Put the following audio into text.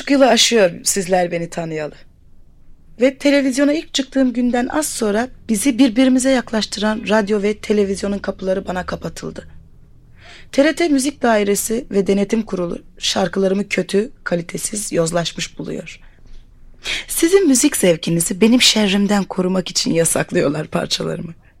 buçuk yılı aşıyor sizler beni tanıyalı. Ve televizyona ilk çıktığım günden az sonra bizi birbirimize yaklaştıran radyo ve televizyonun kapıları bana kapatıldı. TRT Müzik Dairesi ve Denetim Kurulu şarkılarımı kötü, kalitesiz, yozlaşmış buluyor. Sizin müzik zevkinizi benim şerrimden korumak için yasaklıyorlar parçalarımı.